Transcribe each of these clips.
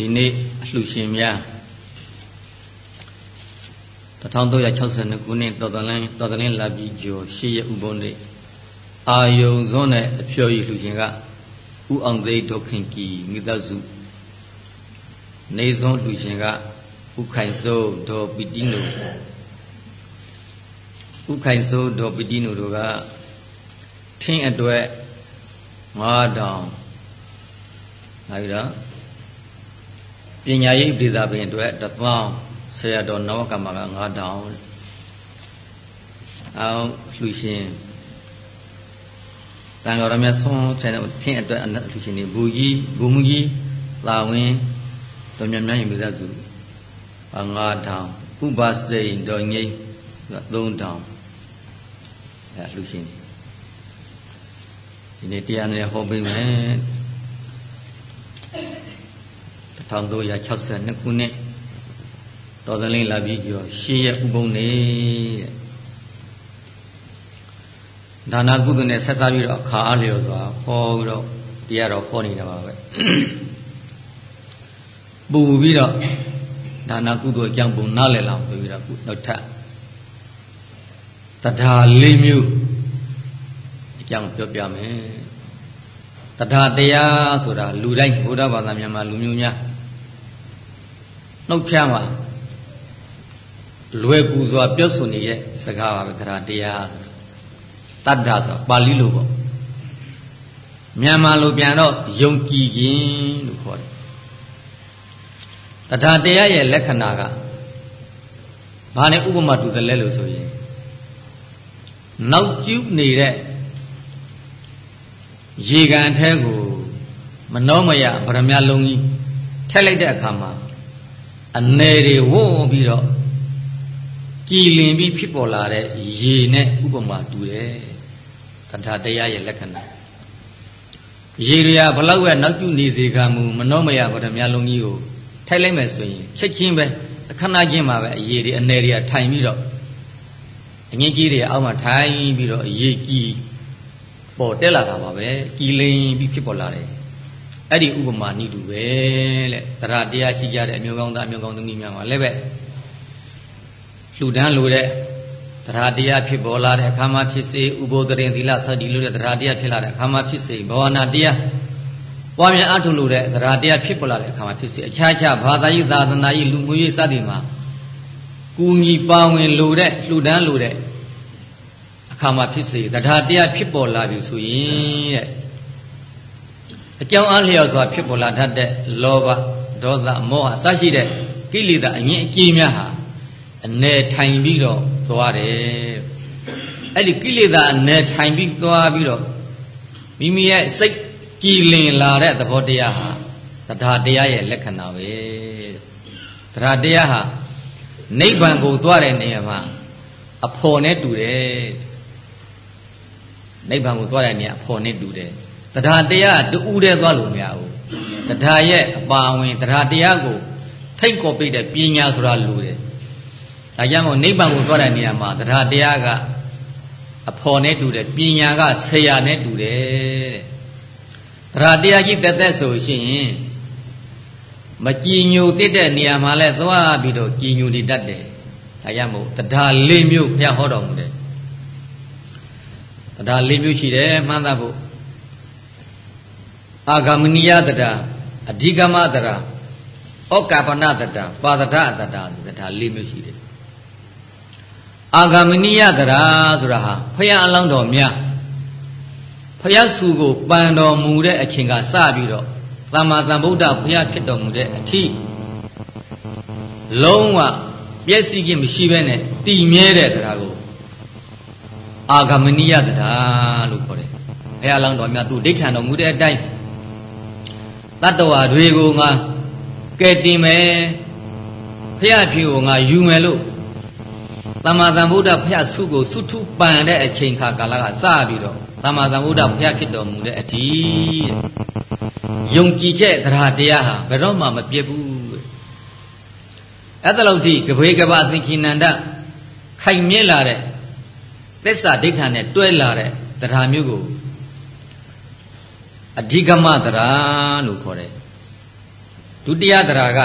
ဒီနေ့အလှရှင်များ1362ခုနှစ်တော်တလန်းတော်တလင်းလာပြီးကျော်ရှေ့ရဥပုံနေ့အာယုံစွန်းတဲ့အဖျော်ရည်လှရှင်ကဥအောင်သိဒုက္ခင်ကီမိသားစုနေစွန်းလှရှင်ကဥခိုင်စိုးဒေါ်ပီတီနိုဥခိုင်စိုးဒေါ်ပီတီနိုတို့ကထင်းအတွက်9000နောက်ပြီးတော့ ပညာရေးပြည်သာပင်အတွက်တပေါင်းဆရာတော်နဝကမ္မက9000အောင်လှူရှင်တန်တော်ရမြတ်ဆုံးဆရာတော်ထင်းအတွက်လှူရှင်နေဘူကြီးဘူမူကြီးသာဝင်းတော်မြတ်မြတ်ရင်ပြည်သာသူ9000ဥပစိန်တော်ငိမ့်3000အဲလှူရှင်ဒီနေ့တရားနဲ့ဟောပေးမယ် 1362ခုနှစ်တော်သလင်းလာပြီးကျော်ရှေးရက်ဥပုံနေတဲ့ဒါနာကုသနဲ့ဆက်စားပြီးတော့အခါအားလျော်စွာဟောပြီးတော့တရားတော်ဟောနေတာပါပဲပူပြီးတော့ဒါနာကုသိုလ်အကြောင်းပုံနားလည်လောင်ပြီးတော့နောက်ထပ်တထာလေးမျိုးအကြောင်းပြောပြမယ်တထာတရားဆိုတာလူတိုင်းဘုရားဘာသာမြန်မာလူမျိုးများ နှုတ်ဖြားမှာလွယ်ကူစွာပြောဆိုနေတဲ့စကားပါပဲတရားတရားတတ္တဆိုပါဠိလိုပေါ့မြန်မာလိုပြန်တော့ယုံကြည်ခြင်းလို့ခေါ်တယ်တရားတရားရဲ့လက္ခဏာကဘာနဲ့ဥပမာတူတယ်လဲလို့ဆိုရင်နောက်ကျူးနေတဲ့ရေကန်ထဲကိုမနှောမရဗရမလုံးကြီးထက်လိုက်တဲ့အခါမှာ အနေတွေဝုန်းပြီးတော့ကြည်လင်ပြီးဖြစ်ပေါ်လာတဲ့ရေနဲ့ဥပမာတူတယ်တထာတရားရဲ့လက္ခဏာရေရဘလောက်ပဲနောက်ကျနေစေကမူမနှောမရဗရမလုံးကြီးကိုထိုက်လိုက်မယ်ဆိုရင်ချက်ချင်းပဲအခဏချင်းမှာပဲအရေတွေအနေတွေကထိုင်ပြီးတော့အငင်းကြီးတွေအောက်မှာထိုင်ပြီးတော့အရေကြီးပေါ်တက်လာတာပါပဲကြည်လင်ပြီးဖြစ်ပေါ်လာတယ် အဲ့ဒီဥပမာနိတူပဲတဲ့တရားတရားရှိကြတဲ့အမျိုးကောင်းသားအမျိုးကောင်းသမီးများမှာလည်းပဲလှူဒန်းလိုတဲ့တရားတရားဖြစ်ပေါ်လာတဲ့အခါမှာဖြစ်စေဥပိုဒရင်သီလစသည်လိုတဲ့တရားတရားဖြစ်လာတဲ့အခါမှာဖြစ်စေဘာဝနာတရားပွားများအထုလို့တဲ့တရားတရားဖြစ်ပေါ်လာတဲ့အခါမှာဖြစ်စေအခြားခြားဘာသာရေးသာသနာရေးလူမှုရေးစသည်မှာကူညီပါဝင်လိုတဲ့လှူဒန်းလိုတဲ့အခါမှာဖြစ်စေတရားတရားဖြစ်ပေါ်လာပြီဆိုရင်တဲ့ အကြောင်းအားလျော်စွာဖြစ်ပေါ်လာတတ်တဲ့လောဘဒေါသမောဟအစရှိတဲ့ကိလေသာအငြင်းအကြေးများဟာအနေထိုင်ပြီးတော့သွားတယ်အဲ့ဒီကိလေသာအနေထိုင်ပြီးသွားပြီးတော့မိမိရဲ့စိတ်ကြည်လင်လာတဲ့သဘောတရားဟာတရားတရားရဲ့လက္ခဏာပဲတရားတရားဟာနိဗ္ဗာန်ကိုသွားတဲ့နေရာမှာအဖို့နဲ့တူတယ်နိဗ္ဗာန်ကိုသွားတဲ့နေရာအဖို့နဲ့တူတယ် တရားတရားတူးတဲ့သွားလို့မရဘူးတရားရဲ့အပါဝင်တရားတရားကိုထိတ်ကော်ပိတ်တဲ့ပညာဆိုတာလူတယ်ဒါကြောင့်မို့နိဗ္ဗာန်ကိုသွားတဲ့နေရာမှာတရားတရားကအဖော်နဲ့တူတယ်ပညာကဆရာနဲ့တူတယ်တဲ့တရားတရားကြီးတက်သက်ဆိုရှင်မကြည်ညိုတစ်တဲ့နေရာမှာလဲသွားပြီးတော့ကြည်ညိုနေတတ်တယ်ဒါကြောင့်မို့တရား၄မျိုးဘုရားဟောတော်မူတယ်တရား၄မျိုးရှိတယ်မှန်းသဖို့ အာဂမနိယတတာအဓိကမတတာဩကာပနတတာပါဒထတတာဆိုတာ၄မျိုးရှိတယ်အာဂမနိယတရာဆိုတာဟာဖယားအလောင်းတော်များဖယားစုကိုပန်တော်မူတဲ့အချိန်ကစပြီးတော့သမ္မာသမ္ဗုဒ္ဓဖယားဖြစ်တော်မူတဲ့အထိလုံးဝပြည့်စည်ခြင်းမရှိဘဲနဲ့တည်မြဲတဲ့တရားကိုအာဂမနိယတရားလို့ခေါ်တယ်ဘုရားလောင်းတော်များသူဒိဋ္ဌံတော်မူတဲ့အတိုင်း တတ္တဝါတွေကိုငါကဲတင်မယ်ဖះဖြူကိုငါယူမယ်လို့သမ္မာသမ္ဗုဒ္ဓဖះဆုကိုဆုထုပန်တဲ့အချိန်ခါကာလကစပြီးတော့သမ္မာသမ္ဗုဒ္ဓဖះဖြစ်တော်မူတဲ့အထီးယုံကြည်ချက်တရားတရားဟာဘယ်တော့မှမပြတ်ဘူးအဲ့ဒါလို့ထိကဘေကဘာသင်္ခိနန္ဒခိုင်မြဲလာတဲ့သစ္စာဒိဋ္ဌာနဲ့တွဲလာတဲ့တရားမျိုးကို အဓိကမတရားလို့ခေါ်တယ်ဒုတိယတရားက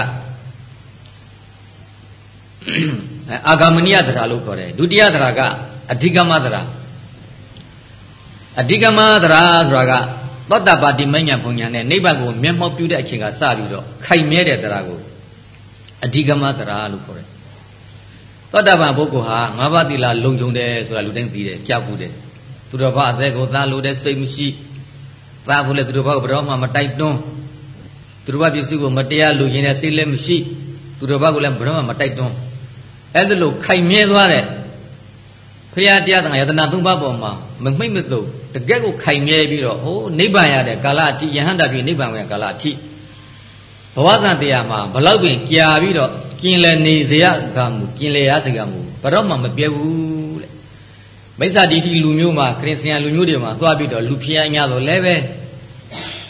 အာဂမနိယတရားလို့ခေါ်တယ်ဒုတိယတရားကအဓိကမတရားအဓိကမတရားဆိုတာကသောတပါတိမညာဘုံညာနဲ့နိဗ္ဗာန်ကိုမျက်မှောက်ပြုတဲ့အချိန်ကစပြီးတော့ခိုင်မြဲတဲ့တရားကိုအဓိကမတရားလို့ခေါ်တယ်သောတပန်ပုဂ္ဂိုလ်ဟာငါးပါးသီလလုံခြုံတယ်ဆိုတာလူတိုင်းသိတယ်ကြောက်ဘူးတယ်သူတော်ဘာအသက်ကိုသားလို့တဲ့စိတ်မရှိ သားဖို့လေသူတော်ဘာကိုဘယ်တော့မှမတိုက်တွန်းသူတော်ဘာပစ္စည်းကိုမတရားလူရင်တဲ့စိတ်လည်းမရှိသူတော်ဘာကိုလည်းဘယ်တော့မှမတိုက်တွန်းအဲ့ဒါလို့ခိုင်မြဲသွားတဲ့ဖရာတရားသံဃာယတနာသုံးပါးပေါ်မှာမမိတ်မသို့တကယ့်ကိုခိုင်မြဲပြီးတော့ဟိုနိဗ္ဗာန်ရတဲ့ကာလအထိယဟန္တာပြီနိဗ္ဗာန်ရဲ့ကာလအထိဘဝတန်တရားမှာဘလောက်ပင်ကြာပြီးတော့กินလေနေစရာကမူกินလေရစရာမူဘတော့မှမပြဲဘူးတဲ့ မိစ္ဆာတိတိလူမျိုးမှာခရစ်ယာန်လူမျိုးတွေမှာသွားပြီးတော့လူဖျား냐တော့လည်းပဲ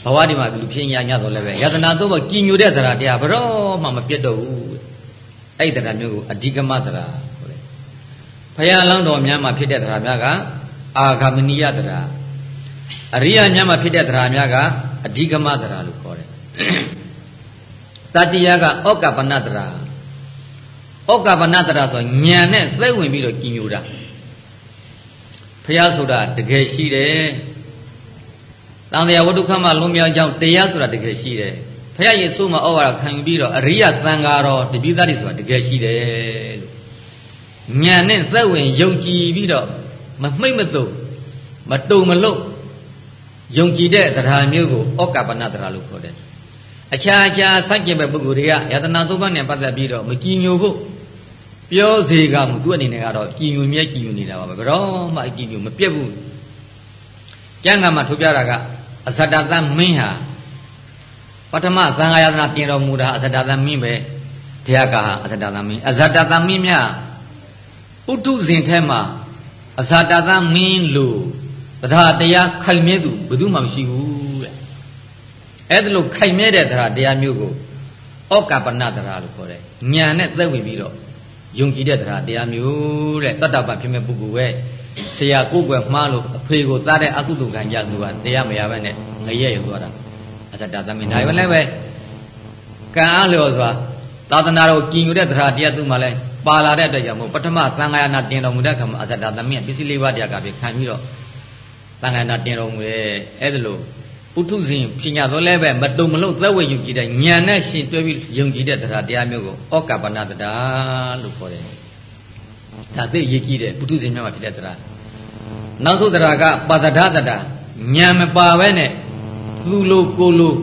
ဘဝဒီမှာလူဖျား냐တော့လည်းပဲယတနာသုံးပါးกินညိုတဲ့တရားတရားဘတော့မှမပြတ်တော့ဘူးအဲ့ဒီတရားမျိုးကိုအဓိကမတရားခေါ်တယ်ဘုရားလောင်းတော်များမှာဖြစ်တဲ့တရားများကအာဂမနိယတရားအရိယာများမှာဖြစ်တဲ့တရားများကအဓိကမတရားလို့ခေါ်တယ်တတိယကဩကပနတရားဩကပနတရာဆိုညံနဲ့သိဝင်ပြီးတော့ကြည်ညိုတာ ဖះဆိုတာတကယ်ရှိတယ်တန်တရားဝတ္ထုခမလွန်မြောက်ကြောင်းတရားဆိုတာတကယ်ရှိတယ်ဖះရဲ့ဆိုးမှာဩဝါဒခံယူပြီးတော့အရိယသံဃာတော်တပိသတိဆိုတာတကယ်ရှိတယ်လို့ညံနဲ့သက်ဝင်ယုံကြည်ပြီးတော့မမှိတ်မတုံမတုံမလို့ယုံကြည်တဲ့တရားမျိုးကိုဩကပနတရားလို့ခေါ်တယ်အခြားအခြားစိုက်ကျင်ပဲပုဂ္ဂိုလ်တွေကယတနာသုံးပါးနဲ့ပတ်သက်ပြီးတော့မကြည်ညိုဖို့ ပြောစေကမူသူ့အနေနဲ့ကတော့ကြည်ညိုမြဲကြည်ညိုနေတာပါပဲဘယ်တော့မှကြည်ညိုမပြတ်ဘူးကျမ်းဂန်မှာထုတ်ပြတာကအဇတသမင်းဟာပထမသံဃာယတနာပြင်တော်မူတာအဇတသမင်းပဲဘုရားကဟာအဇတသမင်းအဇတသမင်းမြဥတုဇင်ထဲမှာအဇတသမင်းလို့တရားတရားခိုင်မြဲသူဘယ်သူမှမရှိဘူးတဲ့အဲ့ဒါလို့ခိုင်မြဲတဲ့တရားတရားမျိုးကိုဩကပနတရားလို့ခေါ်တယ်ညာနဲ့သက်ဝင်ပြီးတော့ ယုံကြည်တဲ့တရားတရားမျိုးတဲ့တတ္တပဖြစ်မဲ့ပုဂ္ဂိုလ်ပဲဆရာကိုယ်ွယ်မှားလို့အဖေကိုသားတဲ့အကုသိုလ်ကံကြသူကတရားမရဘဲနဲ့ငရဲရသွားတာအစတသမင်ဒါပဲလည်းပဲကံအားလျော်စွာသာသနာတော်ကြည်ညိုတဲ့တရားတရားသူမှလည်းပါလာတဲ့အတွက်ကြောင့်မို့ပထမသံဃာယနာတင်တော်မူတဲ့အခါမှာအစတသမင်ပစ္စည်းလေးပါးတရားကပြခံပြီးတော့သံဃာယနာတင်တော်မူတယ်အဲ့ဒါလို့ ပုထုဇဉ်ပညာတော်လည်းပဲမတုံမလို့သက်ဝဲယုံကြည်တဲ့ဉာဏ်နဲ့ရှင်တွဲပြီးယုံကြည်တဲ့တရားတရားမျိုးကိုဩကပနတရားလို့ခေါ်တယ်။ဒါသိရည်ကြည်တဲ့ပုထုဇဉ်များမှာဖြစ်တဲ့တရား။နောက်ဆုံးတရားကပါဒဒတတာဉာဏ်မပါဘဲနဲ့သူ့လိုကိုလို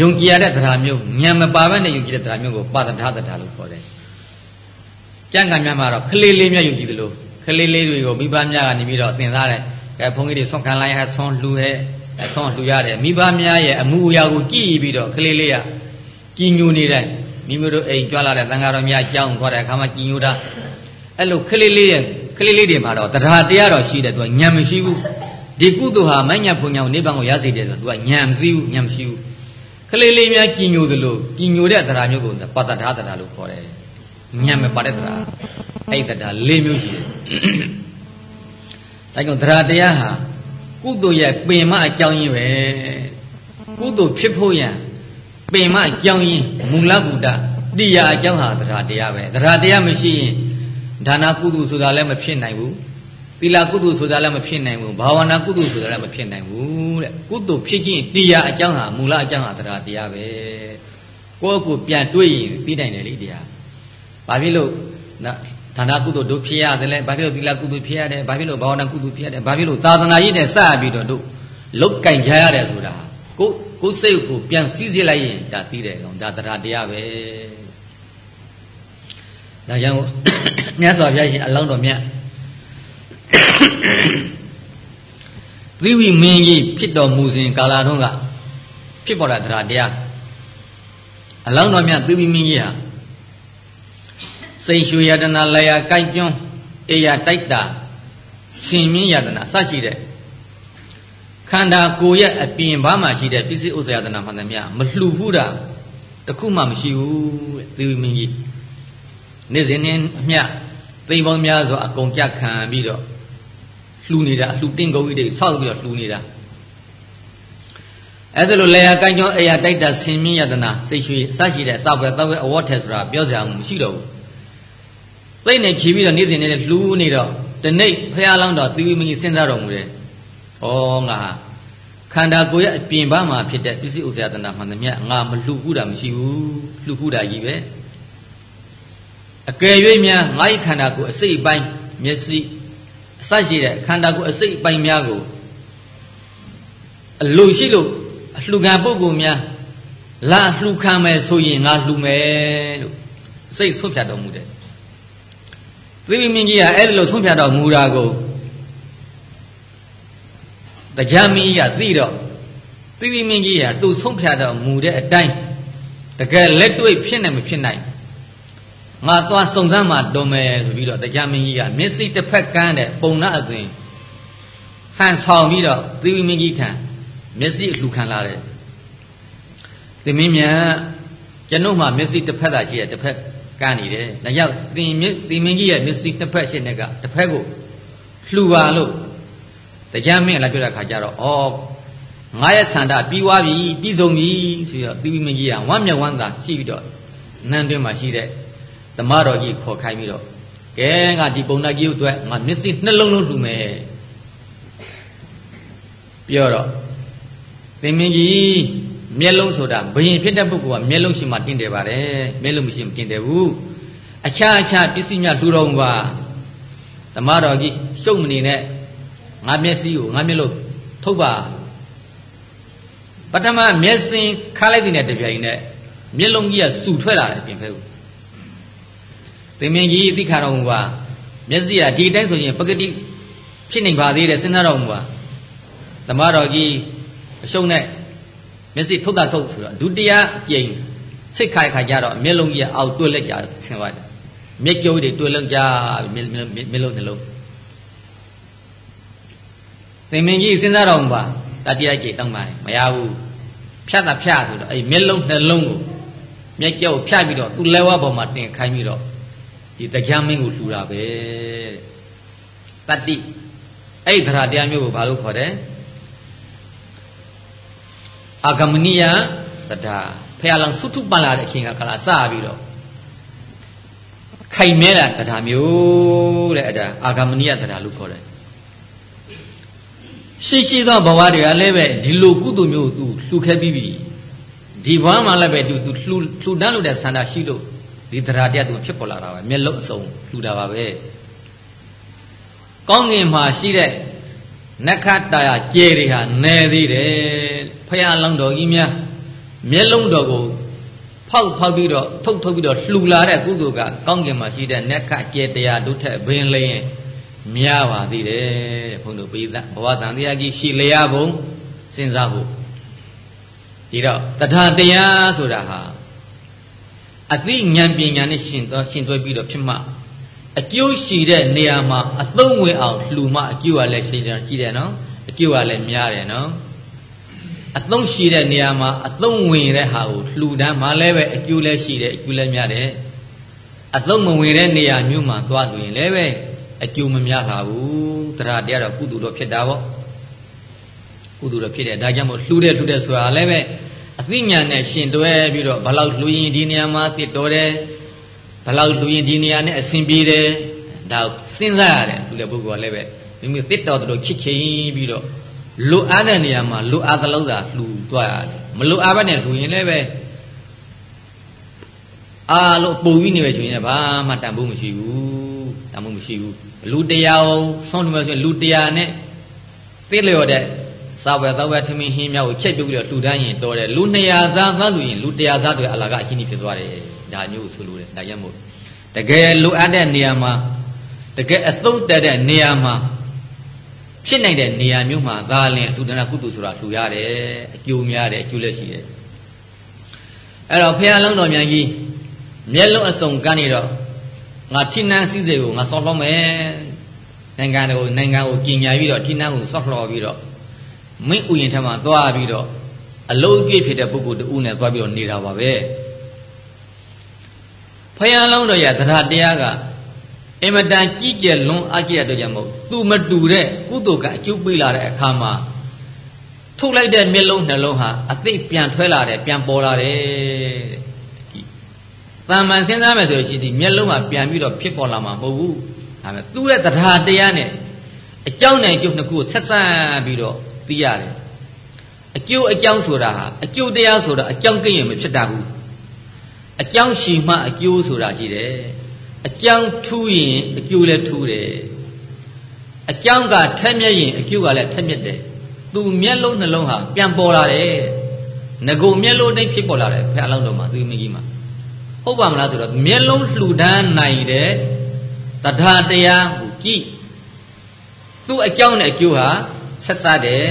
ယုံကြည်ရတဲ့တရားမျိုးဉာဏ်မပါဘဲနဲ့ယုံကြည်တဲ့တရားမျိုးကိုပါဒဒတတာလို့ခေါ်တယ်။ကျမ်းဂန်များမှာတော့ခလေးလေးများယုံကြည်တယ်လို့ခလေးလေးတွေကိုမိဘများကနေပြီးတော့သင်သားတယ်။ကဲဘုန်းကြီးတွေဆွန့်ခံလိုက်ဟဲ့ဆွန့်လှူဟဲ့ အဆုံးလှူရတယ်မိဘများရဲ့အမှုအရာကိုကြည့်ပြီးတော့ကလေးလေးကကြည်ညိုနေတယ်မိမိတို့အိမ်ကြွလာတဲ့သံဃာတော်များကြောင်းသွားတဲ့အခါမှာကြည်ညိုတာအဲ့လိုကလေးလေးရဲ့ကလေးလေးတွေမှာတော့တရားတရားတော်ရှိတယ်သူကညံမရှိဘူးဒီကုသိုလ်ဟာမညံဖုန်ညောင်နိဗ္ဗာန်ကိုရစေတယ်ဆိုတော့သူကညံမသိဘူးညံမရှိဘူးကလေးလေးများကြည်ညိုသလိုကြည်ညိုတဲ့တရားမျိုးကိုပတ္တထားတရားလို့ခေါ်တယ်ညံမပါတဲ့တရားအဲ့ဒီတရား၄မျိုးရှိတယ်ဒါကြောင့်တရားတရားဟာ ကုသိုလ်ရဲ့ပင်မအကြောင်းရင်းပဲကုသိုလ်ဖြစ်ဖို့ရန်ပင်မအကြောင်းရင်းမူလဗုဒ္ဓတရားအကြောင်းဟာတရားတရားပဲတရားတရားမရှိရင်ဒါနကုသိုလ်ဆိုတာလည်းမဖြစ်နိုင်ဘူးသီလကုသိုလ်ဆိုတာလည်းမဖြစ်နိုင်ဘူးဘာဝနာကုသိုလ်ဆိုတာလည်းမဖြစ်နိုင်ဘူးတဲ့ကုသိုလ်ဖြစ်ခြင်းတရားအကြောင်းဟာမူလအကြောင်းဟာတရားတရားပဲကိုယ့်ကိုပြန်တွေးရင်ပြီးနိုင်တယ်လေတရားဘာဖြစ်လို့ ဒါနကုသိုလ်တို့ဖြစ်ရတယ်လဲဘာဖြစ်လို့သီလကုသိုလ်ဖြစ်ရတယ်ဘာဖြစ်လို့ဘာဝနာကုသိုလ်ဖြစ်ရတယ်ဘာဖြစ်လို့သာသနာရေးနဲ့စပြီးတော့တို့လုတ်ကင်ကြရတယ်ဆိုတာကိုကိုစိတ်ကိုပြန်စည်းစိလိုက်ရင်ဒါသိတယ်ကောင်ဒါတရားတရားပဲဒါကြောင့်မြတ်စွာဘုရားရှင်အလောင်းတော်မြတ်သီဝိမင်းကြီးဖြစ်တော်မူစဉ်ကာလတုန်းကဖြစ်ပေါ်လာတရားတရားအလောင်းတော်မြတ်သီဝိမင်းကြီးဟာ စိတ်ရွှေယတနာလျာကိုက်ကျွန်းအေယတိုက်တာရှင်မြင့်ယတနာစရှိတဲ့ခန္ဓာကိုယ်ရဲ့အပြင်ဘာမှရှိတဲ့ပစ္စည်းဥစ္စာယတနာမှန်တယ်မြမလှူဘူးတာတခုမှမရှိဘူးတဲ့သေဝီမင်းကြီးနေ့စဉ်နဲ့အမျှသိပေါင်းများစွာအကုန်ကြခံပြီးတော့လှူနေတာလှူတင်းကုန်ကြီးတွေဆောက်ပြီးတော့လှူနေတာအဲ့ဒါလိုလေယာကိုင်းကျောင်းအရာတိုက်တာဆင်မြင့်ယတနာစိတ်ရွှေအစရှိတဲ့အစာပွဲတောက်ဝဲအဝတ်ထဲဆိုတာပြောကြအောင်မရှိတော့ဘူး သိနေချီပြီးတော့နေ့စဉ်နဲ့လှူးနေတော့တနေ့ဖះလောင်းတော့သီဝိမင်းကြီးစဉ်းစားတော်မူတယ်ဩငါခန္ဓာကိုယ်ရဲ့အပြင်ပန်းမှာဖြစ်တဲ့ပစ္စည်းဥစ္စာတနာမှန်သမျှငါမလှူဘူးတာမရှိဘူးလှူဘူးတာကြီးပဲအကယ်၍များငါ့ခန္ဓာကိုယ်အစိတ်အပိုင်းမျက်စိအစရှိတဲ့ခန္ဓာကိုယ်အစိတ်အပိုင်းများကိုအလိုရှိလို့အလှခံပုဂ္ဂိုလ်များလာလှခံမယ်ဆိုရင်ငါလှမယ်လို့စိတ်ဆုံးဖြတ်တော်မူတယ် သီဝိမင်းကြီးကအဲ့ဒီလိုဆုံးဖြတ်တော်မူတာကိုတရားမင်းကြီးကသိတော့သီဝိမင်းကြီးကသူ့ဆုံးဖြတ်တော်မူတဲ့အတိုင်းတကယ်လက်တွေ့ဖြစ်နေမဖြစ်နိုင်ငါသွားစုံစမ်းမှတော်မယ်ဆိုပြီးတော့တရားမင်းကြီးကမျက်စိတစ်ဖက်ကန်းတဲ့ပုံနာအသွင်ဟန်ဆောင်ပြီးတော့သီဝိမင်းကြီးခံမျက်စိအလှခံလာတယ်သင်မင်းမြန်ကျွန်ုပ်မှမျက်စိတစ်ဖက်သာရှိရတစ်ဖက် ကန်းနေတယ်ဒါကြောင့်သင်မျက်သင်မင်းကြီးရဲ့မျက်စိတစ်ဖက်ရှိတဲ့ကတစ်ဖက်ကိုလှူပါလို့တရားမင်းလည်းပြောတဲ့ခါကျတော့ဩငါရဲ့ဆန္ဒပြီးွားပြီပြီးဆုံးပြီဆိုတော့သီဝိမင်းကြီးကဝမ်းမြောက်ဝမ်းသာရှိပြီးတော့နန်းတွင်းမှာရှိတဲ့ဓမ္မတော်ကြီးခေါ်ခိုင်းပြီးတော့ကဲငါဒီပုံနာကြီးကိုအတွက်ငါမျက်စိနှလုံးလုံးလှူမယ်ပြောတော့သင်မင်းကြီး မျက်လုံးဆိုတာဘယင်ဖြစ်တဲ့ပုဂ္ဂိုလ်ကမျက်လုံးရှိမှတင်တယ်ပါတယ်မျက်လုံးမရှိမှတင်တယ်ဘူးအခြားအခြားပစ္စည်းများလှူတော်မူပါဓမ္မတော်ကြီးရှုပ်မနေနဲ့ငါမျက်စိကိုငါမျက်လုံးထုတ်ပါပထမမျက်စင်ခါလိုက်တဲ့တပြိုင်နဲ့မျက်လုံးကြီးကစူထွက်လာတယ်ပြင်ဖဲကိုသင်မင်းကြီးသိခါတော်မူပါမျက်စိကဒီတိုင်းဆိုရင်ပကတိဖြစ်နေပါသေးတယ်စဉ်းစားတော်မူပါဓမ္မတော်ကြီးအရှုံးနဲ့ မျက်စိထုတ်တာထုတ်ဆိုတော့ဒုတိယကြိမ်စိတ်ခိုင်ခါကြတော့မျက်လုံးကြီးအောက်တွဲလက်ကြဆင်းသွားတယ်မျက်ကြိုးတွေတွဲလုံးကြမျက်မျက်လုံးနှလုံးသင်မင်းကြီးစဉ်းစားတော်မူပါတတိယကြိမ်တောင်းပါတယ်မရဘူးဖြတ်တာဖြတ်ဆိုတော့အဲ့မျက်လုံးနှလုံးကိုမျက်ကြောက်ဖြတ်ပြီးတော့သူ့လက်ဝါးပေါ်မှာတင်ခိုင်းပြီးတော့ဒီတရားမင်းကိုလှူတာပဲတတိအဲ့ဒီသရတရားမျိုးကိုဘာလို့ခေါ်တယ် အာဂမနိယတရားဖះလောင်သုထုပန်လာတဲ့အချိန်ကကလာစပြီးတော့ခိုင်မဲတာတရားမျိုးတဲ့အဲ့ဒါအာဂမနိယတရားလို့ခေါ်တယ်ရှိရှိသောဘဝတွေကလည်းပဲဒီလိုကုသိုလ်မျိုးသူလှူခဲ့ပြီးပြီဒီဘဝမှာလည်းပဲသူသူလှူလှူတန်းလို့တဲ့ဆန္ဒရှိလို့ဒီတရားတရားသူဖြစ်ပေါ်လာတာပဲမျက်လုံးအစုံလှူတာပါပဲကောင်းငင်မှာရှိတဲ့နက္ခတာယကျဲတွေဟာနယ်သေးတယ် ဖရာလောင်းတော်ကြီးများမျက်လုံးတော်ကိုဖောက်ဖောက်ပြီးတော့ထုတ်ထုတ်ပြီးတော့လှူလာတဲ့ကုသိုလ်ကကောင်းကင်မှာရှိတဲ့နက္ခကျဲတရားတို့ထက်ဘင်းလင်းများပါသေးတယ်တဲ့ဘုန်းတို့ပိသဘဝတန်တရားကြီးရှိလျာဘုံစဉ်းစားဖို့ဒီတော့တထာတရားဆိုတာဟာအသိဉာဏ်ပညာနဲ့ရှင်သွားရှင်သွဲပြီးတော့ဖြစ်မှအကျိုးရှိတဲ့နေရာမှာအသုံးဝင်အောင်လှူမှအကျိုးကလည်းရှိတယ်ကြည့်တယ်နော်အကျိုးကလည်းများတယ်နော် အသုံးရှိတဲ့နေရာမှာအသုံးဝင်တဲ့ဟာကိုလှူဒန်းမှလည်းပဲအကျိုးလည်းရှိတယ်အကျိုးလည်းများတယ်အသုံးမဝင်တဲ့နေရာမျိုးမှာသွားလို့ရင်လည်းပဲအကျိုးမများလာဘူးတရားတရားတော့ကုသိုလ်တော့ဖြစ်တာပေါ့ကုသိုလ်တော့ဖြစ်တယ်ဒါကြောင့်မို့လှူတဲ့လှူတဲ့ဆိုတာလည်းပဲအသိဉာဏ်နဲ့ရှင်တွဲပြီးတော့ဘလောက်လှူရင်ဒီနေရာမှာတစ်တော်တယ်ဘလောက်လှူရင်ဒီနေရာနဲ့အဆင်ပြေတယ်ဒါစဉ်းစားရတယ်လူတဲ့ပုဂ္ဂိုလ်ကလည်းပဲမိမိတစ်တော်တော်ချစ်ချင်းပြီးတော့ လိုအားတဲ့နေရာမှာလိုအားသလောက်သာလှူသွားရတယ်မလိုအားဘဲနဲ့လှူရင်လည်းပဲအားလို့ပုံပြီးနေပဲဆိုရင်ဘာမှတန်ဖို့မရှိဘူးတန်ဖို့မရှိဘူးလူတရားအောင်ဆုံးတယ်ဆိုရင်လူတရားနဲ့သိလျော်တဲ့စာဝယ်သောဝယ်ထမင်းဟင်းများကိုချက်ပြုတ်ပြီးတော့လှူဒန်းရင်တော်တယ်လူ200စားသားလူရင်လူ100စားတွေအလာကအချင်းကြီးဖြစ်သွားတယ်ဒါမျိုးဆိုလို့တယ်ဒါရမို့တကယ်လိုအပ်တဲ့နေရာမှာတကယ်အသုံးတက်တဲ့နေရာမှာ ဖြစ်နိုင်တဲ့နေရာမျိုးမှာသာလင်အတူတနာကုသိုလ်ဆိုတာလှူရတယ်အကျိုးများတယ်အကျိုးလည်းရှိတယ်အဲ့တော့ဖះလုံးတော်များကြီးမျက်လုံးအစုံကန်းနေတော့ငါထိနှန်းစည်းစိမ်ကိုငါစောက်တော့မယ်နိုင်ငံကိုနိုင်ငံကိုကြင်ညာပြီးတော့ထိနှန်းကိုစောက်လှော်ပြီးတော့မင်းဥယျာဉ်ထက်မှာသွားပြီးတော့အလုံးပြည့်ဖြစ်တဲ့ပုဂ္ဂိုလ်တူနဲ့သွားပြီးတော့နေတာပါပဲဖယားလောင်းတော်ရတရားတရားက အင်မတန်ကြည်ကျက်လွန်အားကြီးတဲ့အတွက်ကြောင့်မို့သူမတူတဲ့ကုသိုလ်ကအကျုပ်ပေးလာတဲ့အခါမှာထထုတ်လိုက်တဲ့မျက်လုံးနှလုံးဟာအသိပြန်ထွက်လာတယ်ပြန်ပေါ်လာတယ်တာမန်စဉ်းစားမယ်ဆိုရင်ဒီမျက်လုံးကပြန်ပြီးတော့ဖြစ်ပေါ်လာမှာမဟုတ်ဘူးဒါပေမဲ့သူ့ရဲ့တရားတရားနဲ့အကြောင်းနဲ့အကျိုးနှစ်ခုကိုဆက်ဆက်ပြီးတော့သိရတယ်အကျိုးအကြောင်းဆိုတာဟာအကျိုးတရားဆိုတာအကြောင်းကိရင်မဖြစ်တတ်ဘူးအကြောင်းရှိမှအကျိုးဆိုတာရှိတယ် အကြောင်းထူးရင်အကျိုးလည်းထူးတယ်အကြောင်းကထက်မြက်ရင်အကျိုးကလည်းထက်မြက်တယ်သူမျက်လုံးနှလုံးဟာပြန်ပေါ်လာတယ်ငကိုမျက်လုံးတိတ်ဖြစ်ပေါ်လာတယ်ဖះလောင်းတော်မှာသူမိကြီးမှာဟုတ်ပါမလားဆိုတော့မျက်လုံးလှူဒန်းနိုင်တဲ့တထာတရားကိုကြည့်သူ့အကြောင်းနဲ့အကျိုးဟာဆက်စပ်တယ်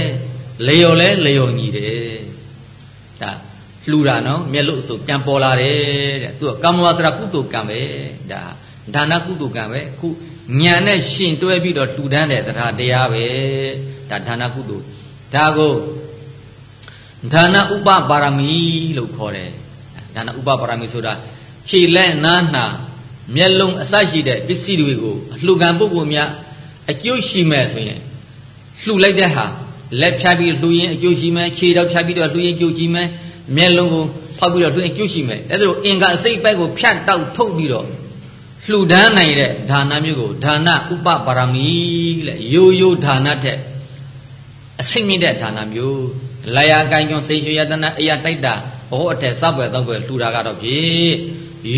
လျော်လဲလျော်ညီတယ်ဒါလှူတာနော်မျက်လုံးဆိုပြန်ပေါ်လာတယ်တဲ့သူကကာမဝါစရာကုသိုလ်ကံပဲဒါ ဒါနကုသိုလ်ကံပဲခုညာနဲ့ရှင်တွဲပြီးတော့လှူဒန်းတဲ့တရားတရားပဲဒါဒါနကုသိုလ်ဒါကိုဒါနဥပပါရမီလို့ခေါ်တယ်ဒါနဥပပါရမီဆိုတာခြေလက်နားနှာမျက်လုံးအစရှိတဲ့ပစ္စည်းတွေကိုလှူကံပုဂ္ဂိုလ်များအကျိုးရှိမဲ့ဆိုရင်လှူလိုက်တဲ့ဟာလက်ဖြတ်ပြီးလှူရင်အကျိုးရှိမယ်ခြေတော့ဖြတ်ပြီးတော့လှူရင်အကျိုးရှိမယ်မျက်လုံးကိုဖောက်ပြီးတော့လှူရင်အကျိုးရှိမယ်အဲဒါလိုအင်္ဂါအစိတ်ပိုက်ကိုဖြတ်တောက်ထုတ်ပြီးတော့ လှူဒန်းနိုင်တဲ့ဒါနမျိုးကိုဒါနဥပပါရမီတဲ့ရိုးရိုးဒါနထက်အစိမ့်မြင့်တဲ့ဒါနမျိုးလာယာကိုင်ကျွန်းစေရွှေယတနာအရာတိုက်တာဘောအထက်စပွယ်တော့ွယ်လှူတာကတော့ဖြင့်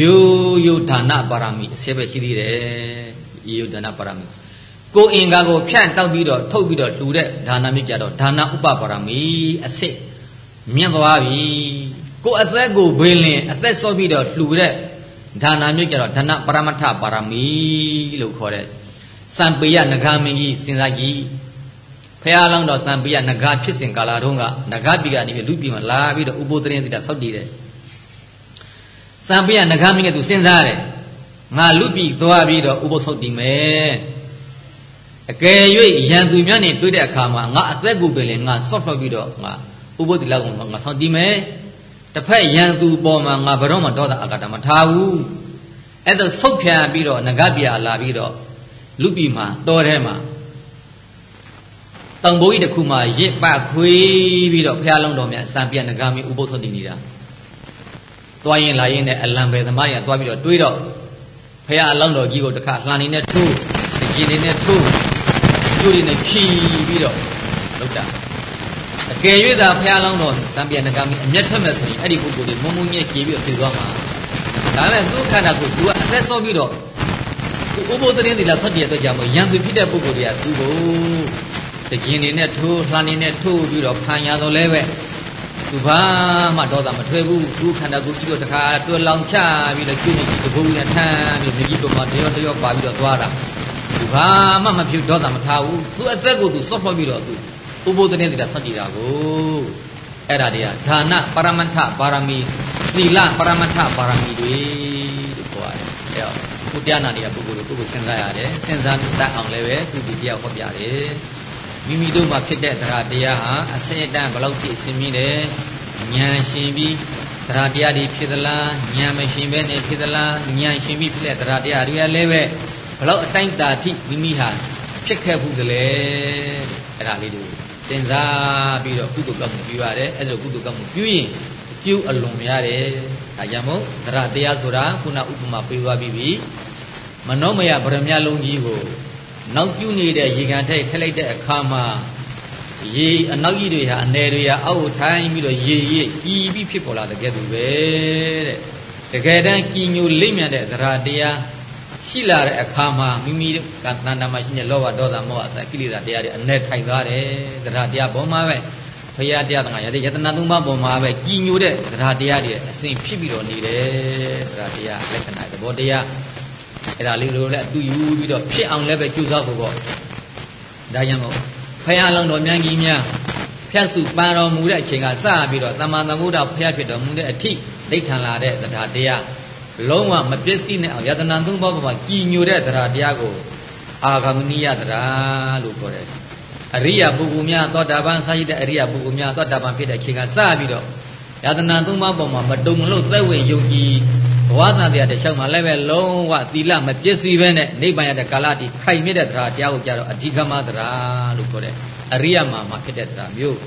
ရိုးရိုးဒါနပါရမီအစေပဲရှိသေးတယ်ရိုးဒါနပါရမီကိုအင်္ဂါကိုဖြန့်တောက်ပြီးတော့ထုတ်ပြီးတော့လှူတဲ့ဒါနမျိုးကြတော့ဒါနဥပပါရမီအစစ်မြင့်သွားပြီကိုအသက်ကိုဘေးလင်အသက်ဆော့ပြီးတော့လှူတဲ့ ဒါနမျိုးကြတော့ဒါနပရမထပါရမီလို့ခေါ်တဲ့စံပေယနဂါမင်းကြီးစဉ်းစားကြည့်ဖះလောင်းတော်စံပေယနဂါဖြစ်စဉ်ကာလတုန်းကနဂါပြီကနေလူပြီမှာလာပြီးတော့ဥပုသရင်တိတာဆောက်တည်တယ်စံပေယနဂါမင်းကသူစဉ်းစားတယ်ငါလူပြီသွားပြီးတော့ဥပုဆောက်တည်မယ်အကယ်၍ရန်သူများနဲ့တွေ့တဲ့အခါမှာငါအသက်ကိုပင်လေငါဆော့ထွက်ပြီးတော့ငါဥပုတိလောက်ကိုငါဆောက်တည်မယ် တစ်ဖက်ရန်သူပေါ်မှာငါဘယ်တော့မှဒေါသအာဃာတမထားဘူးအဲ့ဒါဆုတ်ဖြာပြီးတော့ငကပြလာပြီးတော့လူပြီမှာတောထဲမှာတောင်ဘိုးကြီးတစ်ခုမှာရစ်ပခွေးပြီးတော့ဖះလုံးတော်မြတ်စံပြငကမီဥပုသ္တိနေတာသွားရင်လာရင်နဲ့အလံပဲသမားရသွားပြီးတော့တွေးတော့ဖះအလောင်းတော်ကြီးကိုတစ်ခါလှန်နေနဲ့ထိုးကြည်နေနဲ့ထိုးကျိုးတွေနဲ့ဖြီးပြီးတော့လောက်တာအ ကယ်၍သာဖះလောင်းတော်တံပြန်ငကမီအမျက်ထွက်မဲ့ဆိုရင်အဲ့ဒီပုဂ္ဂိုလ်တွေမုံမုံညက်ကြေပြီးတော့ပြေသွားမှာဒါပေမဲ့သူ့ခန္ဓာကိုသူကအသက်ဆုံးပြီးတော့ဥပုသ္တရင်ဒီလာဆက်တည်တဲ့ကြောင့်ရံသူဖြစ်တဲ့ပုဂ္ဂိုလ်တွေကသူ့ကိုတကြင်နေနဲ့ထိုးလှန်နေနဲ့ထိုးပြီးတော့ဖန်ရတော့လဲပဲသူဘာမှဒေါသမထွဲဘူးသူခန္ဓာကိုယ်ကြီးတော့တခါတွဲလောင်ချပြီးတော့ကျုပ်နေဒီဘုံနဲ့ထမ်းပြီးမြကြီးပေါ်မှာတရောတရောပါပြီးတော့သွားတာသူဘာမှမဖြစ်ဒေါသမထားဘူးသူအသက်ကိုသူစော့ဖွဲ့ပြီးတော့သူ ဥပုသ္တရင်တိလာဆက်တည်တာကိုအဲ့ဒါတွေကဒါနပရမတ္ထပါရမီသီလပရမတ္ထပါရမီတွေလို့ခေါ်ရတယ်အဲ့တော့ကိုတရားနာနေတဲ့ပုဂ္ဂိုလ်ကိုကိုယ်ကိုစဉ်းစားရတယ်စဉ်းစားတတ်အောင်လည်းပဲသူဒီတရားဟောပြတယ်မိမိတို့မှာဖြစ်တဲ့တရားတရားဟာအစင်တန်ဘလောက်ဖြစ်အစင်မြင့်တယ်ဉာဏ်ရှင်ပြီးတရားတရားတွေဖြစ်သလားဉာဏ်မရှင်ပဲနဲ့ဖြစ်သလားဉာဏ်ရှင်ပြီးဖြစ်တဲ့တရားတရားတွေကလည်းပဲဘလောက်အတိုင်းတာထိမိမိဟာဖြစ်ခဲ့ဘူးတလေအဲ့ဒါလေးတွေ စဉ်းစားပြီးတော့ကုသိုလ်ကောင်းမှုပြုရတယ်အဲ့ဒါကုသိုလ်ကောင်းမှုပြုရင်အကျိုးအလွန်ရတယ်ဒါကြောင့်မို့တရားတရားဆိုတာခုနဥပမာပေးသွားပြီးပြီမနောမယဗရမ ्या လုံးကြီးကိုနောက်ကျူးနေတဲ့ရေကန်ထိတ်ထက်လိုက်တဲ့အခါမှာရေအနောက်ကြီးတွေဟာအနေတွေဟာအောက်ထိုင်းပြီးတော့ရေရေကြီးပြီးဖြစ်ပေါ်လာတဲ့ကဲ့သို့ပဲတဲ့တကယ်တမ်းကြီးညိုလိမ့်မြတဲ့သရတရား ရှိလာတဲ့အခါမှာမိမိကတဏ္ဍာမှာရှိတဲ့လောဘဒေါသမောဟအစကိလေသာတရားတွေအနေထိုင်သွားတယ်သရတရားပေါ်မှာပဲဘုရားတရားတန်ခါရတဲ့ယတနာသုံးပါးပေါ်မှာပဲကြီးညိုတဲ့သရတရားတွေအစဉ်ဖြစ်ပြီးတော့နေတယ်သရတရားလက္ခဏာသဘောတရားအဲ့ဒါလေးလိုလည်းအတူယူပြီးတော့ဖြစ်အောင်လည်းပဲကြိုးစားဖို့ပေါ့ဒါကြောင့်မို့ဖယားလောင်းတော်မြန်းကြီးများဖြတ်စုပန်တော်မူတဲ့အချိန်ကစပြီးတော့သမ္မာသမ္ဗုဒ္ဓဖယားဖြစ်တော်မူတဲ့အထိဒိဋ္ဌံလာတဲ့တရားတရား လုံးဝမပြည့်စည်နဲ့အောင်ယတနာသုံးပါးပေါ်မှာကြည်ညိုတဲ့တရားတရားကိုအာဂမနိယတရားလို့ခေါ်တယ်အရိယာပုဂ္ဂိုလ်များသောတာပန်စာရှိတဲ့အရိယာပုဂ္ဂိုလ်များသောတာပန်ဖြစ်တဲ့အချိန်ကစပြီးတော့ယတနာသုံးပါးပေါ်မှာမတုံမလို့သက်ဝင်ယုံကြည်ဘဝတန်တရားတစ်လျှောက်မှာလည်းပဲလုံးဝသီလမပြည့်စုံပဲနဲ့နိဗ္ဗာန်ရတဲ့ကာလတိခိုင်မြဲတဲ့တရားတရားကိုကြတော့အဓိကမတရားလို့ခေါ်တယ်အရိယမာမှာဖြစ်တဲ့တရားမျိုး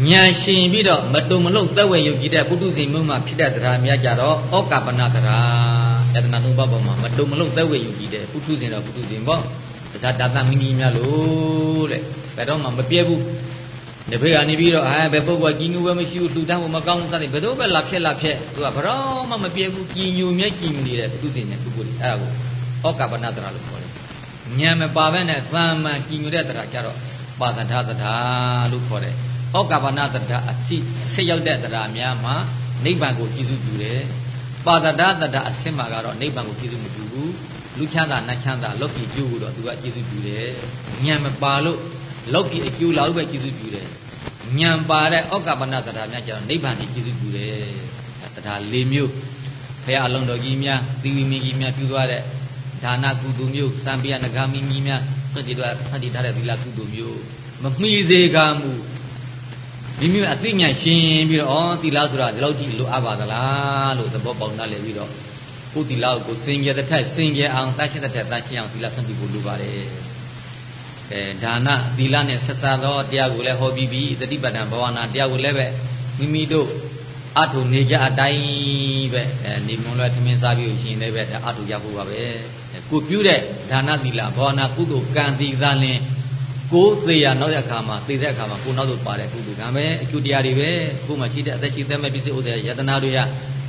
ဉာဏ်ရှင်ပြီးတော့မတုံမလုံးသက်ဝဲယုတ်ကြည်တဲ့ပုထုဇဉ်မျိုးမှာဖြစ်တဲ့တရားများကြတော့ဩကပနတရားယတနာသုံးပါးပေါ်မှာမတုံမလုံးသက်ဝဲယုတ်ကြည်တဲ့ပုထုဇဉ်တော့ပုထုဇဉ်ပေါ့ဒါသာတာသမီးများလို့တဲ့ဘယ်တော့မှမပြဲဘူးတပည့်ကနေပြီးတော့အဲဘယ်ပုဂ္ဂိုလ်ကြီးညူပဲမရှိဘူးလူတန်းဖို့မကောင်းစသည်ဘယ်တော့ပဲလာဖြစ်လာဖြစ်သူကဘရောမှမပြဲဘူးကြီးညူမြဲကြီးညူနေတဲ့ပုထုဇဉ်နဲ့ပုဂ္ဂိုလ်အဲ့ဒါကိုဩကပနတရားလို့ခေါ်တယ်ဉာဏ်မပါဘဲနဲ့သာမန်ကြီးညူတဲ့တရားကြတော့ပါသထသထာလို့ခေါ်တယ် ဩကပနတရားအတိဆက်ရောက်တဲ့တရားများမှာနိဗ္ဗာန်ကိုကြည်စုပြုတယ်ပါဒတာတတအစစ်မှာကတော့နိဗ္ဗာန်ကိုကြည်စုမပြုဘူးလူချမ်းသာနတ်ချမ်းသာလောကီကျိုးကိုတော့သူကကြည်စုပြုတယ်ဉာဏ်မပါလို့လောကီအကျိုးလောက်ပဲကြည်စုပြုတယ်ဉာဏ်ပါတဲ့ဩကပနတရားများကျတော့နိဗ္ဗာန်ကိုကြည်စုပြုတယ်တရား၄မျိုးဖရာအလုံးတော်ကြီးများသီဝီမင်းကြီးများပြုသွားတဲ့ဒါနကုသိုလ်မျိုးစံပြနဂါမင်းကြီးများဖတ်တည်သွားဖတ်တည်ထားတဲ့သီလကုသိုလ်မျိုးမမှီစေကမူ မိမိအသိဉာဏ်ရှင်ပြီးတော့ဩသီလဆိုတာဒီလောက်ထိလိုအပ်ပါသလားလို့သဘောပေါက်နားလည်ပြီးတော့ကိုယ်သီလကိုစင်ကြတဲ့ထက်စင်ကြအောင်တတ်ရှိတဲ့ထက်တတ်ရှိအောင်သီလဆန့်ကျင်ဖို့လိုပါတယ်အဲဒါနသီလနဲ့ဆက်စားသောတရားကိုလည်းဟောပြီးပြီတတိပဋ္ဌာန်ဘဝနာတရားကိုလည်းပဲမိမိတို့အထုနေကြအတိုင်းပဲအဲနေမွန်လွယ်သမင်းစားပြီးရှင်လည်းပဲအထုရဖို့ပါပဲကိုပြုတဲ့ဒါနသီလဘာဝနာကုသိုလ်ကံသီသာလင် ကိုသေရနောက်တဲ့အခါမှာသေတဲ့အခါမှာကိုနောက်တော့ပါတဲ့ကုသိုလ်ကံပဲအကျိုးတရားတွေပဲကိုမှရှိတဲ့အသက်ရှိသက်မဲ့ပြည့်စုံဥစ္စာယတနာတွေက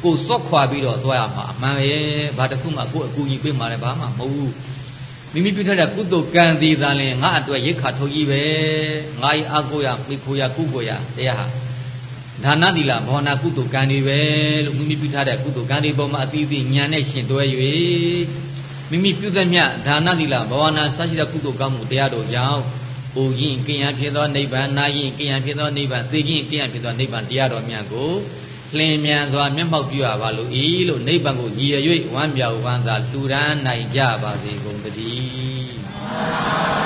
ကိုစော့ခွာပြီးတော့သွားရမှာအမှန်ပဲဘာတစ်ခုမှကိုအကူကြီးပေးမှလည်းဘာမှမဟုတ်ဘူးမိမိပြုထားတဲ့ကုသိုလ်ကံသီသာလင်ငါအတွက်ရိတ်ခါထုတ်ကြီးပဲငါဤအကိုရမိခိုရကုကိုရတရားဟာဒါနသီလဘောနာကုသိုလ်ကံတွေပဲလို့မိမိပြုထားတဲ့ကုသိုလ်ကံတွေပေါ်မှာအသီးသီးဉာဏ်နဲ့ရှင်တွဲ၍မိမိပြုသမျှဒါနသီလဘောနာစရှိတဲ့ကုသိုလ်ကောင်းမှုတရားတို့ကြောင့် ပူရင်ကိယံဖြစ်သောနိဗ္ဗာန်နာရင်ကိယံဖြစ်သောနိဗ္ဗာန်သိရင်ကိယံဖြစ်သောနိဗ္ဗာန်တရားတော်များကိုလင်းမြန်စွာမျက်မှောက်ပြုရပါလို့ဤလို့နိဗ္ဗာန်ကိုရည်ရွယ်ဝမ်းမြောက်ဝမ်းသာလှူဒန်းနိုင်ကြပါစေကုန်တည်း